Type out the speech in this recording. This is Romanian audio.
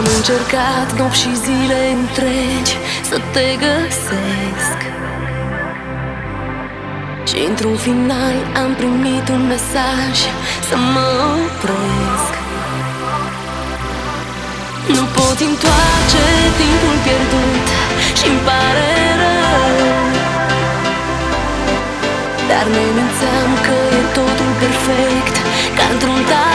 Am încercat nopți și zile întregi să te găsesc. Și într-un final am primit un mesaj să mă opresc. Nu pot întoarce timpul pierdut și îmi pare rău. Dar ne mințeam că e totul perfect ca într-un tar